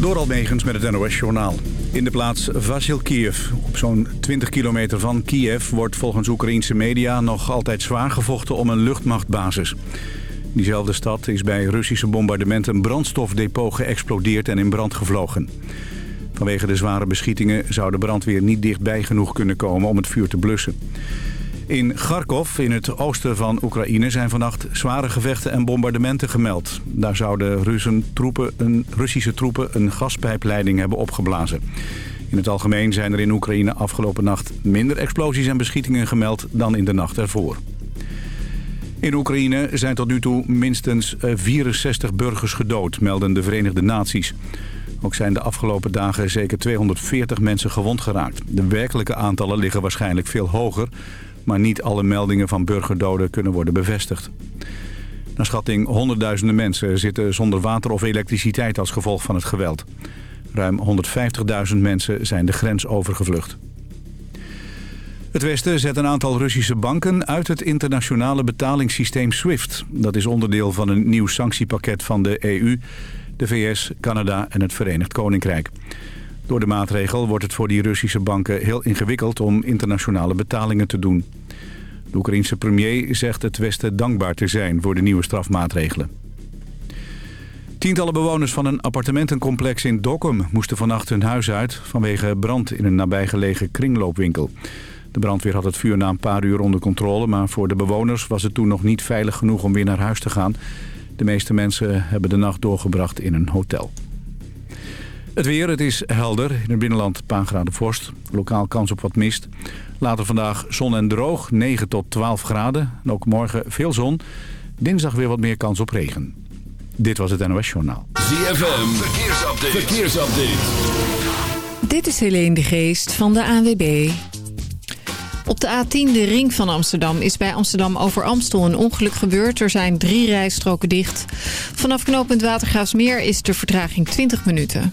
Door Almegens met het NOS-journaal. In de plaats Vasilkiev, op zo'n 20 kilometer van Kiev... wordt volgens Oekraïense media nog altijd zwaar gevochten om een luchtmachtbasis. diezelfde stad is bij Russische bombardementen een brandstofdepot geëxplodeerd en in brand gevlogen. Vanwege de zware beschietingen zou de brandweer niet dichtbij genoeg kunnen komen om het vuur te blussen. In Kharkov, in het oosten van Oekraïne, zijn vannacht zware gevechten en bombardementen gemeld. Daar zouden Russen troepen, een, Russische troepen een gaspijpleiding hebben opgeblazen. In het algemeen zijn er in Oekraïne afgelopen nacht minder explosies en beschietingen gemeld dan in de nacht ervoor. In Oekraïne zijn tot nu toe minstens 64 burgers gedood, melden de Verenigde Naties. Ook zijn de afgelopen dagen zeker 240 mensen gewond geraakt. De werkelijke aantallen liggen waarschijnlijk veel hoger maar niet alle meldingen van burgerdoden kunnen worden bevestigd. Naar schatting honderdduizenden mensen zitten zonder water of elektriciteit als gevolg van het geweld. Ruim 150.000 mensen zijn de grens overgevlucht. Het Westen zet een aantal Russische banken uit het internationale betalingssysteem SWIFT. Dat is onderdeel van een nieuw sanctiepakket van de EU, de VS, Canada en het Verenigd Koninkrijk. Door de maatregel wordt het voor die Russische banken heel ingewikkeld om internationale betalingen te doen. De Oekraïense premier zegt het Westen dankbaar te zijn voor de nieuwe strafmaatregelen. Tientallen bewoners van een appartementencomplex in Dokkum moesten vannacht hun huis uit vanwege brand in een nabijgelegen kringloopwinkel. De brandweer had het vuur na een paar uur onder controle, maar voor de bewoners was het toen nog niet veilig genoeg om weer naar huis te gaan. De meeste mensen hebben de nacht doorgebracht in een hotel. Het weer, het is helder. In het binnenland een paar graden vorst. Lokaal kans op wat mist. Later vandaag zon en droog, 9 tot 12 graden. En ook morgen veel zon. Dinsdag weer wat meer kans op regen. Dit was het NOS Journaal. ZFM, verkeersupdate. verkeersupdate. Dit is Helene de Geest van de ANWB. Op de A10, de ring van Amsterdam, is bij Amsterdam over Amstel een ongeluk gebeurd. Er zijn drie rijstroken dicht. Vanaf knooppunt Watergraafsmeer is de vertraging 20 minuten.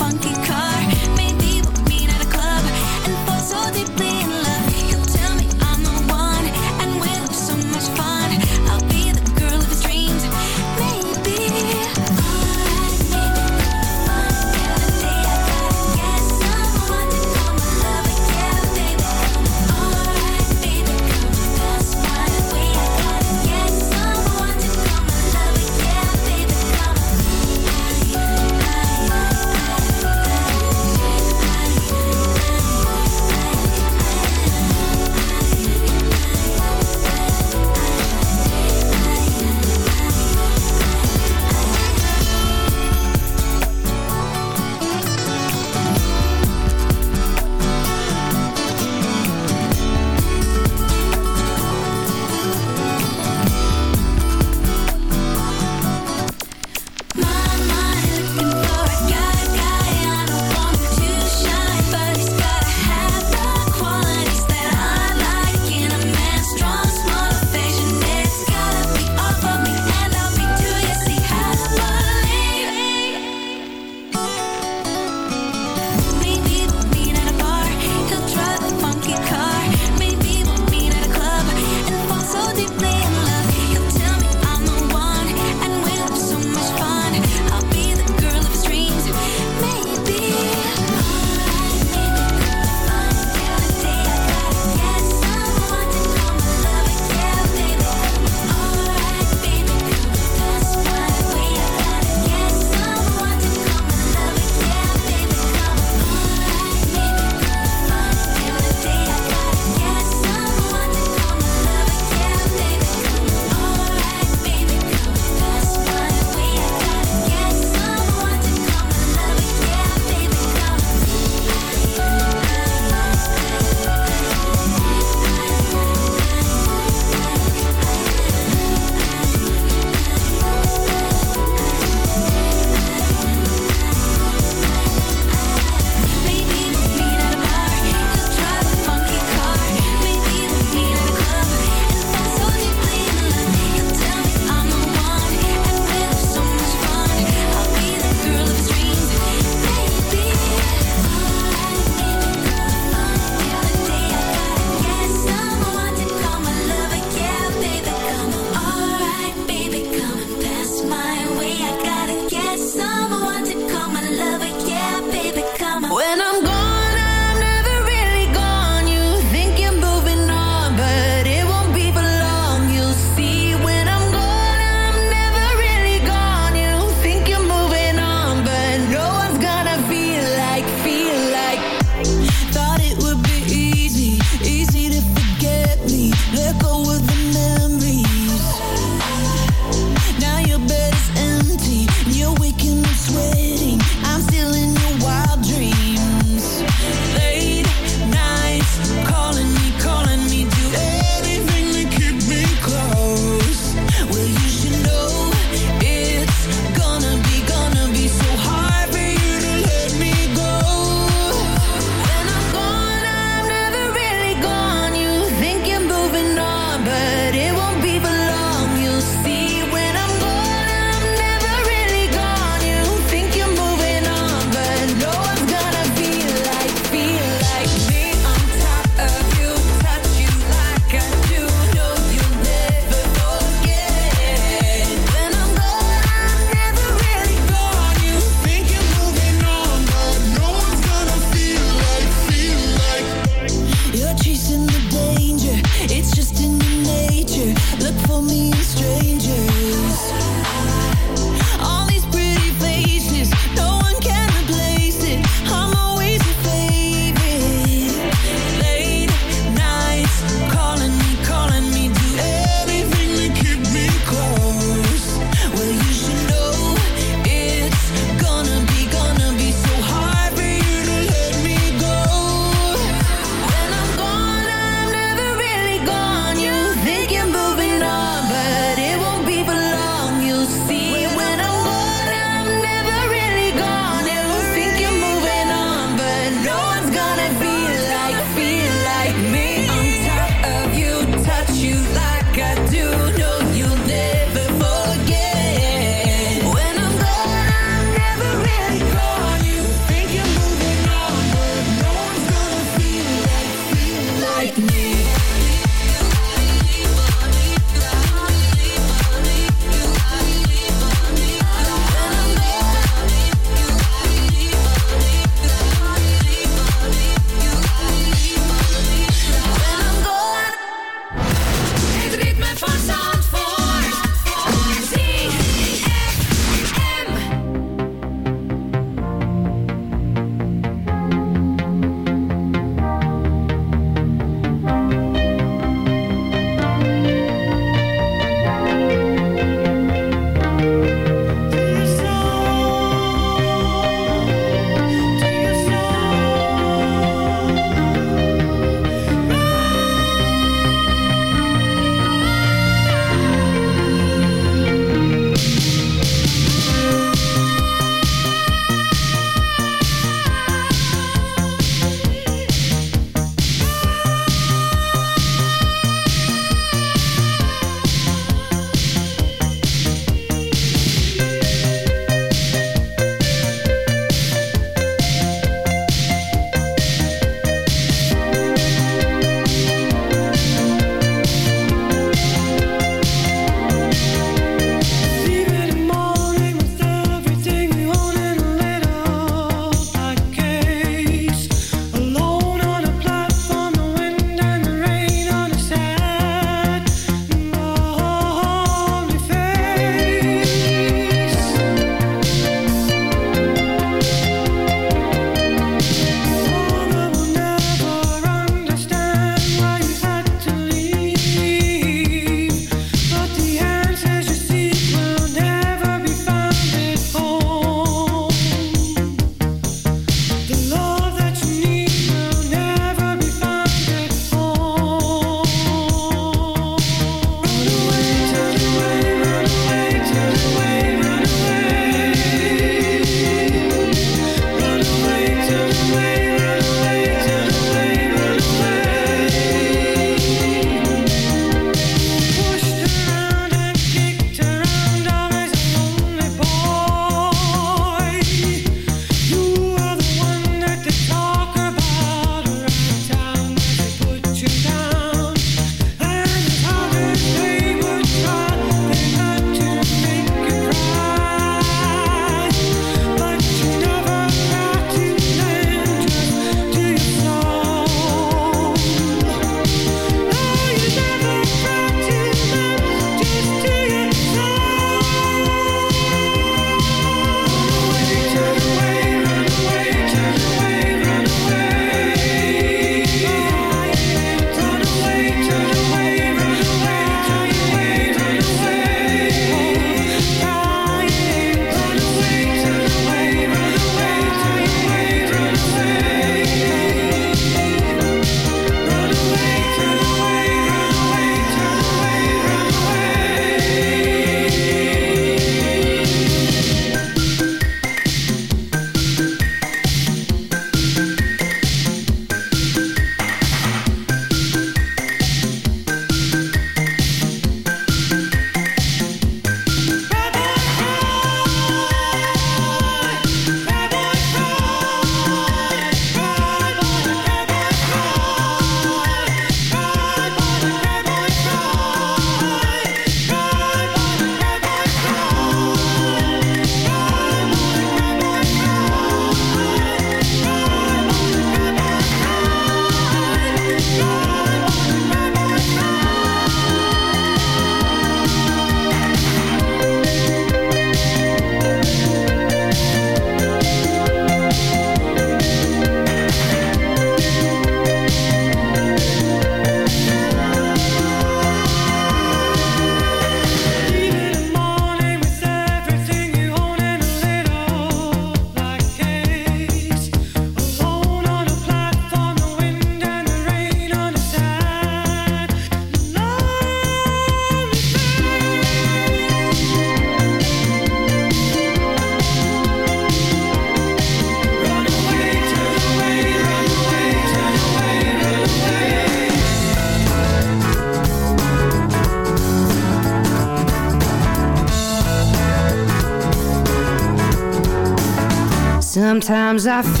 Sometimes I feel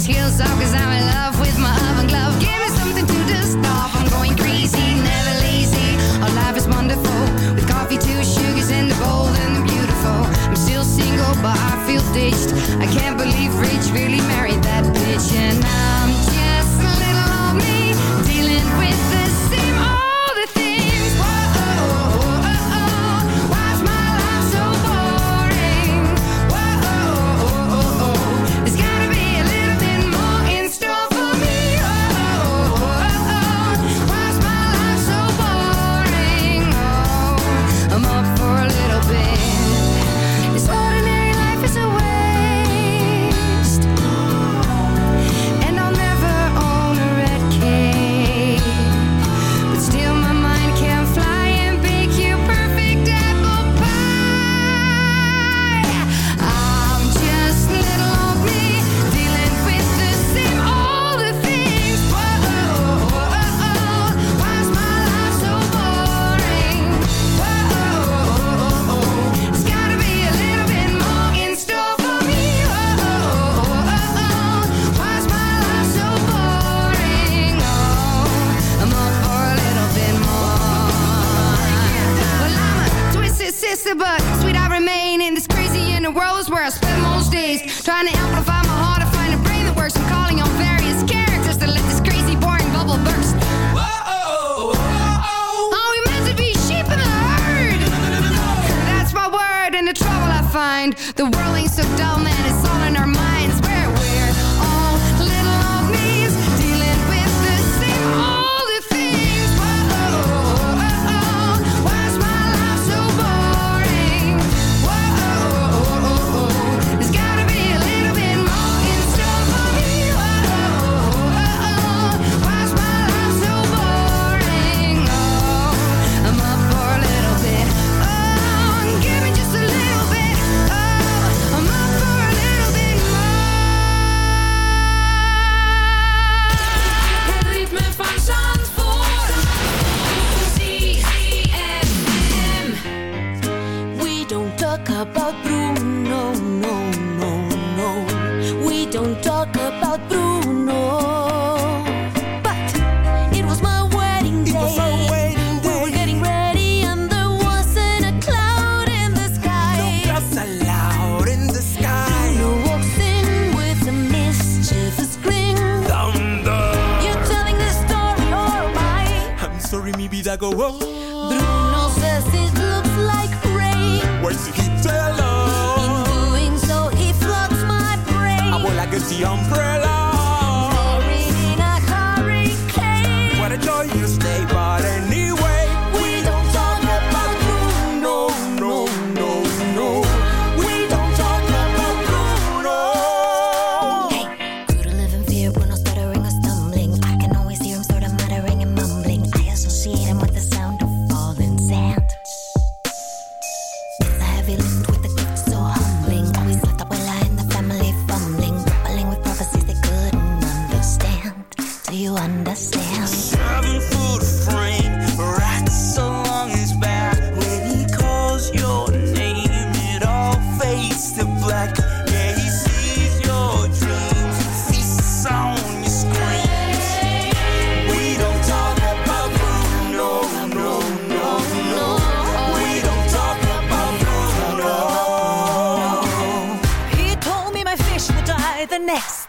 these heels off cause I'm in love with my other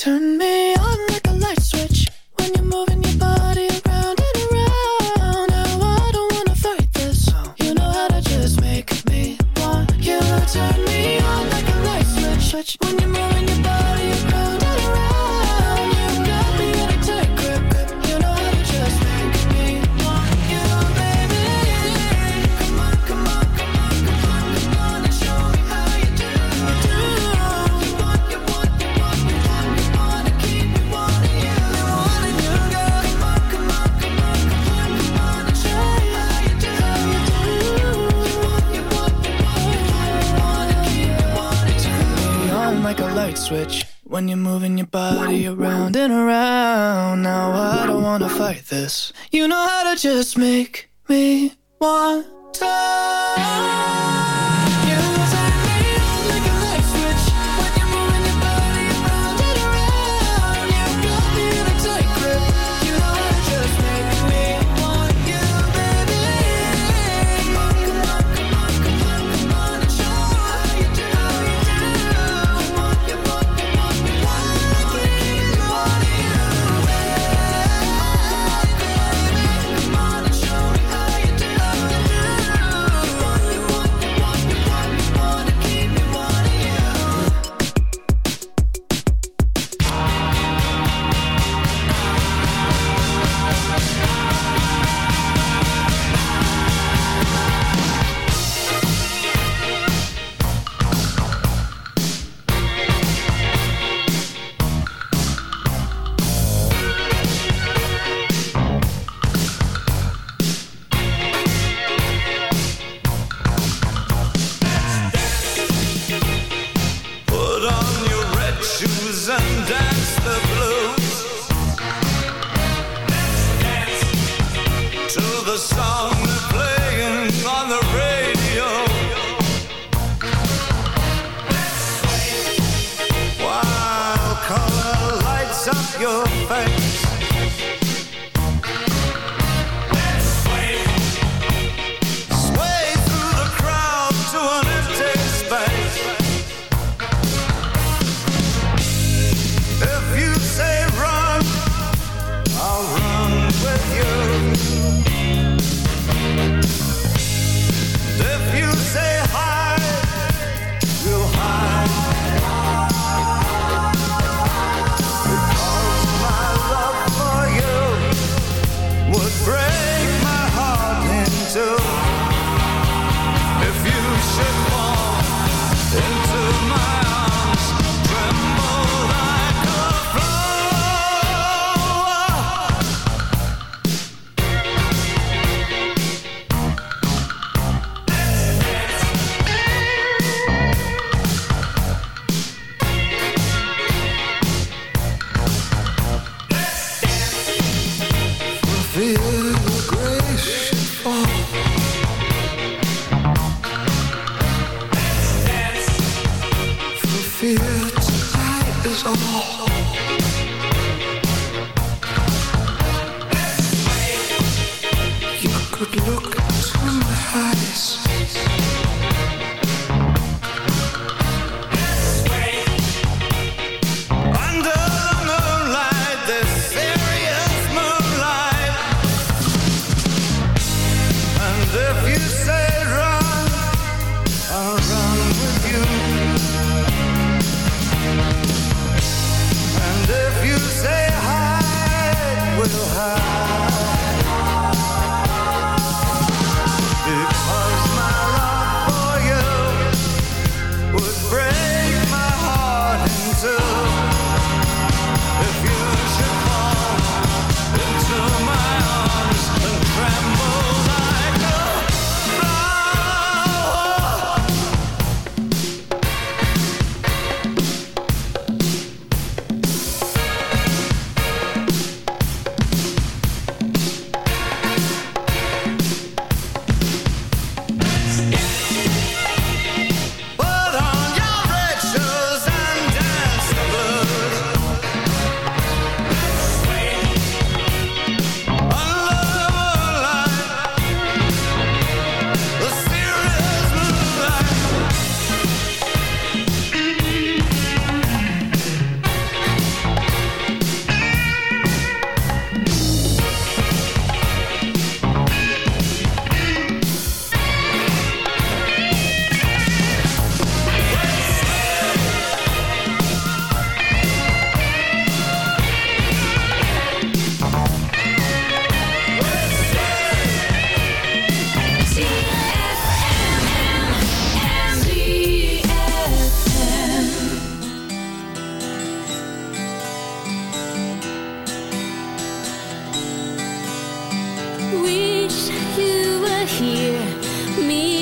Turn me Wish you were here, me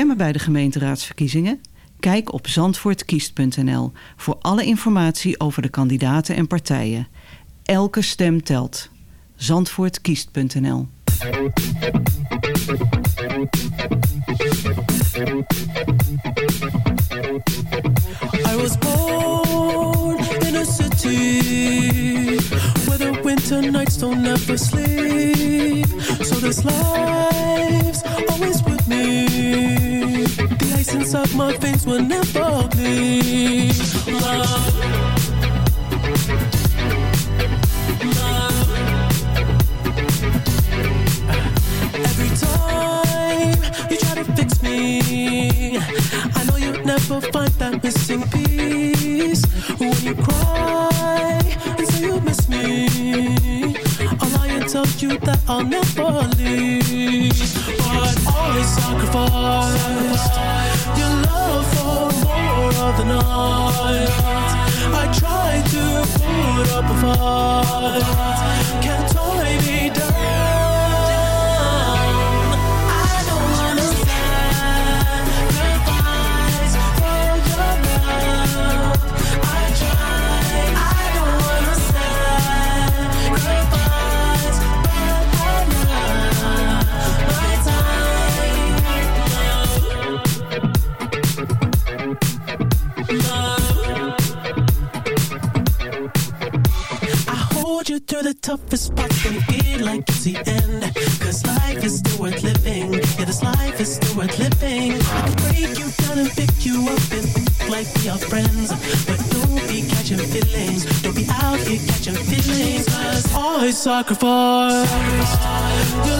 stemmen bij de gemeenteraadsverkiezingen? Kijk op zandvoortkiest.nl voor alle informatie over de kandidaten en partijen. Elke stem telt. Zandvoortkiest.nl I was born in a city where the winter nights don't ever sleep. So this life's Ice my face will never. Love. Every time you try to fix me, I know you'll never find that missing piece. When you cry and say you miss me, I'll lie and tell you that I'll never leave. But always sacrifice night. I try to put up a fight, can't it's the end. Cause life is still worth living. Yeah, this life is still worth living. I can break you down and pick you up and think like we are friends. But don't be catching feelings. Don't be out here catching feelings. Cause I sacrifice your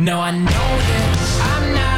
No, I know that I'm not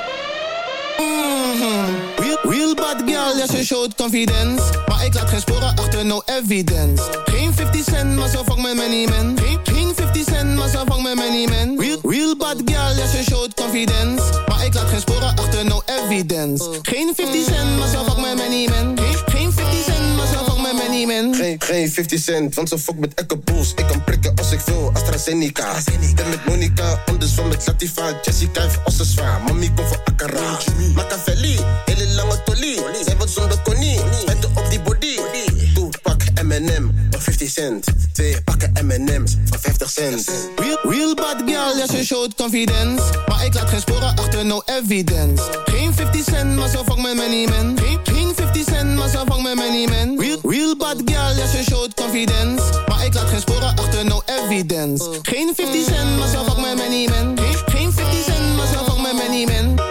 Mhm. Real, bad girl, ja, ze confidence. Maar ik laat geen sporen achter, no evidence. Geen 50 cent, maar zo vangt met many men. Geen, geen 50 cent, maar zo vangt met many men. Real, real bad girl, ja, ze showt confidence. Maar ik laat geen sporen achter, no evidence. Geen 50 cent, maar zo vangt met many men. Geen, Geen, geen 50 cent, want ze fuck met Echo Bulls. Ik kan prikken als ik wil, AstraZeneca. Ben met Monica, anders van met Latifa. Jessica heeft als ze zwaar, mami komt voor Akara. Machiavelli, hele lange tolie. Zij wordt zonder konie, met op die body. Doe, pak M&M, 50 cent. Twee pakken M&M's, voor 50 cent. Real, bad girl, ja, ze showt confidence. Maar ik laat geen sporen achter, no evidence. Geen 50 cent, maar zo vangt met many men. Geen, geen 50 cent, maar zo vangt met many men. Real, bad girl, ja, ze showt confidence. Maar ik laat geen sporen achter, no evidence. Geen 50 cent, maar zo vangt met many men. Geen, geen 50 cent, maar zo vangt met many men.